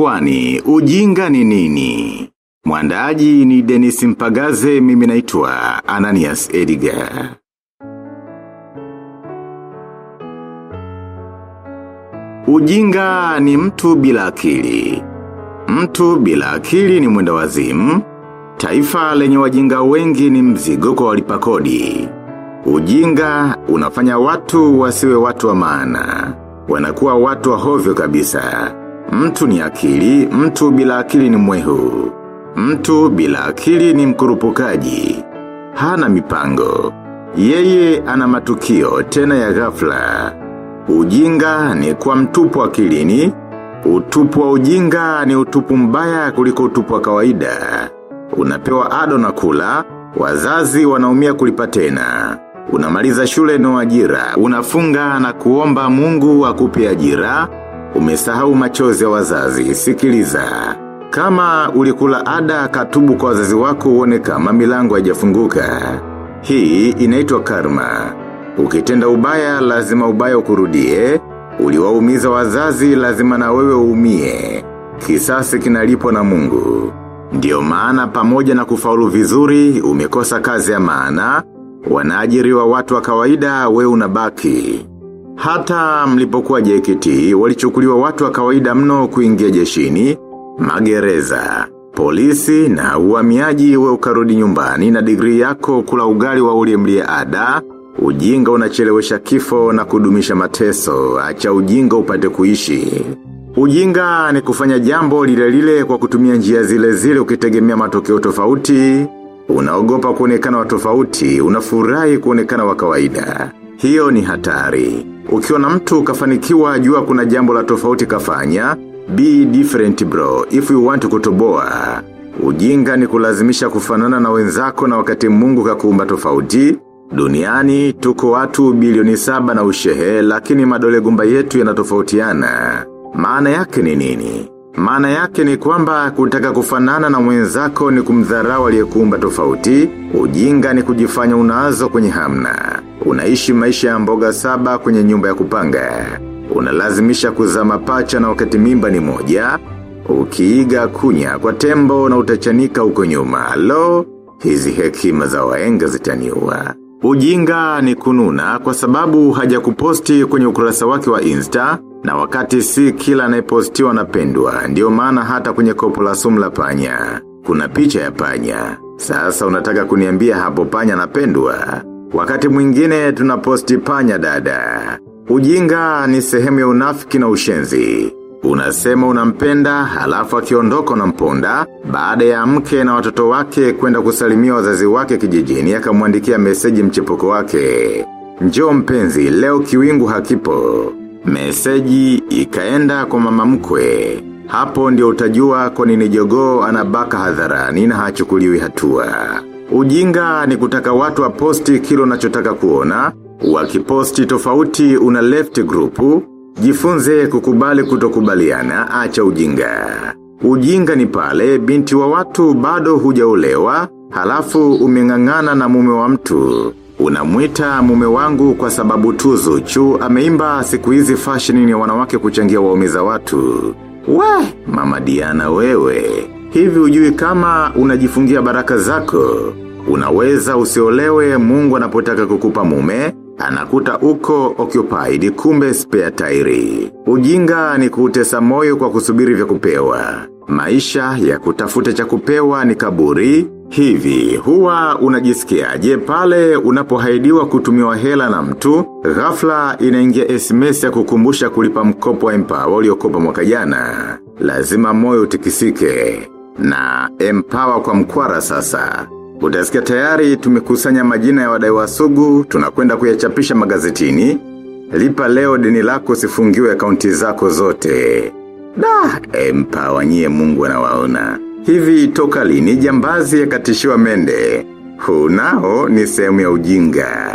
Kwani, ujinga ni nini? Mwandaji ni Dennis Mpagaze mimi naitwa Ananias Edgar. Ujinga ni mtu bila akili. Mtu bila akili ni mwenda wazimu. Taifa lenye wajinga wengi ni mzigo kwa walipa kodi. Ujinga unafanya watu wasiwe watu wa maana. Wanakuwa watu wa hovyo kabisa. Mtu ni akili, mtu bila akili ni mwehu. Mtu bila akili ni mkurupukaji. Hana mipango. Yeye ana matukio tena ya ghafla. Ujinga ni kwa mtupu akilini. Utupu wa ujinga ni utupu mbaya kuliko utupu wa kawaida. Unapewa ado na kula, wazazi wanaumia kulipa tena. Unamaliza shule no ajira, unafunga na kuomba mungu akupe ajira, umesahau machozi ya wazazi, sikiliza. Kama ulikula ada katubu kwa wazazi wako uone kama milango haijafunguka Hii inaitwa karma. Ukitenda ubaya lazima ubaya ukurudie, uliwaumiza wazazi lazima na wewe uumie. Kisasi kinalipwa na mungu. Ndiyo maana pamoja na kufaulu vizuri, umekosa kazi ya maana, wanaajiriwa watu wa kawaida we unabaki. Hata mlipokuwa JKT, walichukuliwa watu wa kawaida mno kuingia jeshini, magereza, polisi na uhamiaji we ukarudi nyumbani na digri yako kula ugali wa uliemlia ada, ujinga unachelewesha kifo na kudumisha mateso, acha ujinga upate kuishi. Ujinga ni kufanya jambo lile lile kwa kutumia njia zile zile ukitegemea matokeo tofauti, unaogopa kuonekana wa tofauti, unafurahi kuonekana wa kawaida. Hiyo ni hatari. Ukiwa na mtu kafanikiwa jua kuna jambo la tofauti kafanya, be different bro if you want kutoboa. Ujinga ni kulazimisha kufanana na wenzako na wakati mungu kakuumba tofauti, duniani tuko watu bilioni saba na ushehe lakini madole gumba yetu yanatofautiana. Maana yake ni nini? Maana yake ni kwamba kutaka kufanana na mwenzako ni kumdharau aliyekuumba tofauti, ujinga ni kujifanya unazo kwenye hamna. Unaishi maisha ya mboga saba kwenye nyumba ya kupanga. Unalazimisha kuzama pacha na wakati mimba ni moja. Ukiiga kunya kwa tembo na utachanika uko nyuma. Alo, hizi hekima za waenga zitaniua. Ujinga ni kununa kwa sababu haja kuposti kwenye ukurasa wake wa Insta na wakati si kila anayepostiwa anapendwa, ndio maana hata kwenye kopo la sumu la panya. Kuna picha ya panya. Sasa unataka kuniambia hapo panya anapendwa. Wakati mwingine tunaposti panya dada. Ujinga ni sehemu ya unafiki na ushenzi. Unasema unampenda, halafu akiondoka unamponda, baada ya mke na watoto wake kwenda kusalimia wazazi wake kijijini akamwandikia meseji mchepuko wake. Njoo mpenzi, leo kiwingu hakipo. Meseji ikaenda kwa mama mkwe. Hapo ndio utajua kwa nini jogoo anabaka hadharani na hachukuliwi hatua. Ujinga ni kutaka watu waposti kilo unachotaka kuona, wakiposti tofauti una left group, jifunze kukubali kutokubaliana, acha ujinga. Ujinga ni pale binti wa watu bado hujaolewa, halafu umeng'ang'ana na mume wa mtu. Unamwita mume wangu kwa sababu tuzo chu ameimba siku hizi fashion ni wanawake kuchangia waumiza watu. We, mama Diana wewe. Hivi ujui kama unajifungia baraka zako. Unaweza usiolewe mungu anapotaka kukupa mume, anakuta uko occupied kumbe spare tairi. Ujinga ni kutesa moyo kwa kusubiri vya kupewa. Maisha ya kutafuta cha kupewa ni kaburi, hivi huwa unajisikiaje pale unapohaidiwa kutumiwa hela na mtu, ghafla inaingia SMS ya kukumbusha kulipa mkopo wa Empower uliokopa mwaka jana. Lazima moyo utikisike. Na Empower kwa mkwara sasa. Utasikia tayari tumekusanya majina ya wadai wa sugu, tunakwenda kuyachapisha magazetini. Lipa leo deni lako sifungiwe akaunti zako zote. Da, empower nyie mungu anawaona. Hivi toka lini jambazi yakatishiwa mende. Huu nao ni sehemu ya ujinga.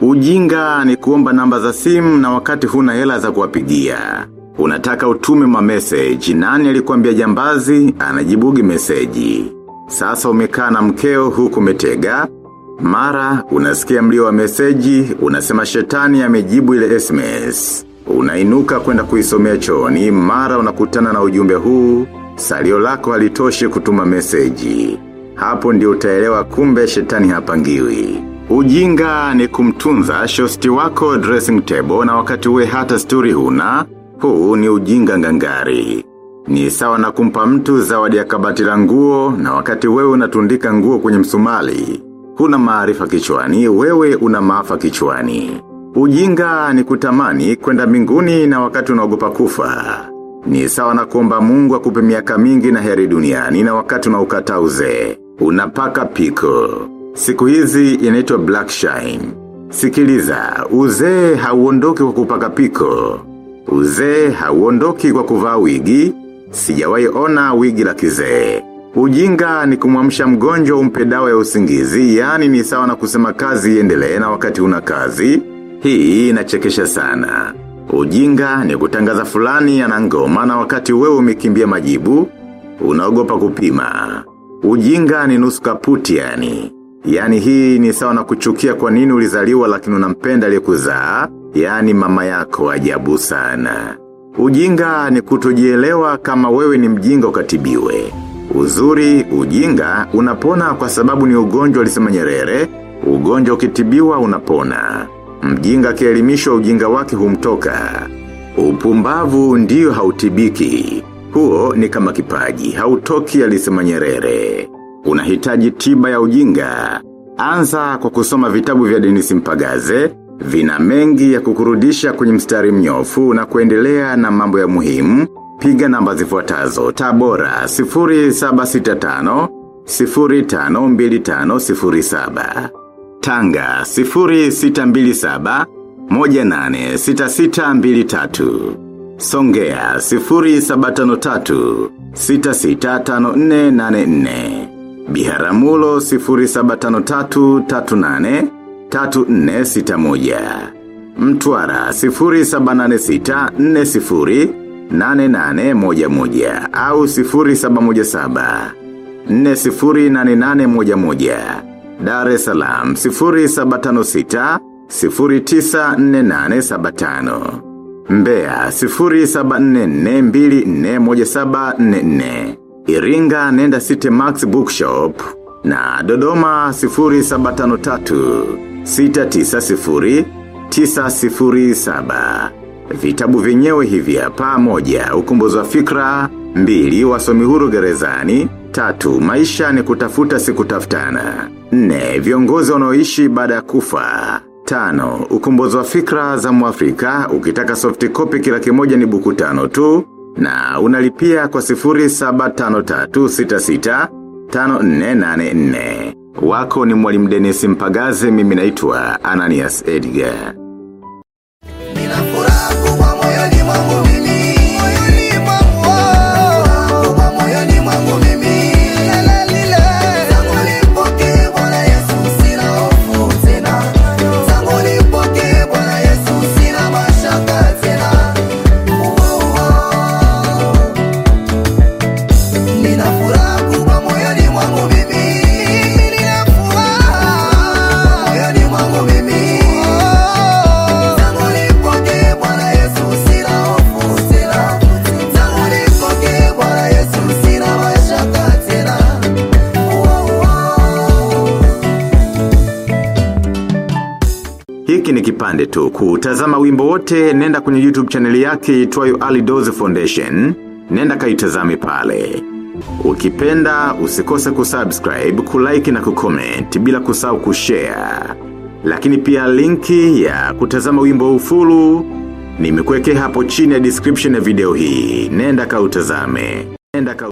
Ujinga ni kuomba namba za simu na wakati huna hela za kuwapigia. Unataka utume ma message, nani alikuambia jambazi, anajibugi meseji. Sasa umekaa na mkeo huku metega, mara unasikia mlio wa meseji, unasema shetani amejibu ile SMS. Unainuka kwenda kuisomea choni mara unakutana na ujumbe huu, salio lako halitoshi kutuma meseji. Hapo ndio utaelewa kumbe shetani hapangiwi. Ujinga ni kumtunza shosti wako dressing table na wakati we hata story huna, huu ni ujinga ngangari. Ni sawa na kumpa mtu zawadi ya kabati la nguo na wakati wewe unatundika nguo kwenye msumali. Huna maarifa kichwani, wewe una maafa kichwani. Ujinga ni kutamani kwenda mbinguni na wakati unaogopa kufa. Ni sawa na kuomba mungu akupe miaka mingi na heri duniani na wakati unaukata uzee. Unapaka piko. Siku hizi inaitwa black shine. Sikiliza, uzee hauondoki kwa kupaka piko. Uzee hauondoki kwa kuvaa wigi, sijawahi ona wigi la kizee. Ujinga ni kumwamsha mgonjwa umpe dawa ya usingizi, yani ni sawa na kusema kazi iendelee na wakati una kazi. Hii inachekesha sana. Ujinga ni kutangaza fulani ya nangoma na wakati wewe umekimbia majibu, unaogopa kupima. Ujinga ni nusu kaputi yani. Yani hii ni sawa na kuchukia kwa nini ulizaliwa lakini unampenda aliyekuzaa, yani mama yako ajabu sana. Ujinga ni kutojielewa kama wewe ni mjinga ukatibiwe. Uzuri, ujinga, unapona kwa sababu ni ugonjwa alisema nyerere, ugonjwa ukitibiwa unapona. Mjinga akielimishwa ujinga wake humtoka. Upumbavu ndiyo hautibiki. Huo ni kama kipaji, hautoki alisema nyerere. Unahitaji tiba ya ujinga. Anza kwa kusoma vitabu vya Denisi Mpagaze, vina mengi ya kukurudisha kwenye mstari mnyofu na kuendelea na mambo ya muhimu, piga namba zifuatazo. Tabora 0765 052507. Tanga 0627 186623. Songea 0753 665484. Biharamulo 0753 3461. Mtwara 0786 40 8811 au 0717 408811. Dar es Salaam 0756 094875. Mbeya 0744241744. Iringa nenda City Max Bookshop na Dodoma 0753 690 907. Vitabu vyenyewe hivi hapa moja, ukumbuzi wa fikra, mbili, wasomi huru gerezani, tatu, maisha ni kutafuta si kutafutana. Nne, viongozi wanaoishi baada ya kufa. Tano, ukumbozo wa fikra za muafrika, ukitaka soft copy kila kimoja ni buku tano tu, na unalipia kwa sifuri saba tano tatu sita sita, tano nne nane nne. Wako ni mwalimu Dennis Mpagaze mimi naitwa Ananias Edgar. Nina furaha kubwa moyoni mwangu Hiki ni kipande tu kutazama wimbo wote nenda kwenye YouTube channel yake itwayo Ali Doze Foundation, nenda kaitazame pale. Ukipenda usikose kusubscribe, kulike na kucomment bila kusahau kushare. Lakini pia linki ya kutazama wimbo ufulu nimekuwekea hapo chini ya description ya video hii. Nenda kautazame. Nenda ka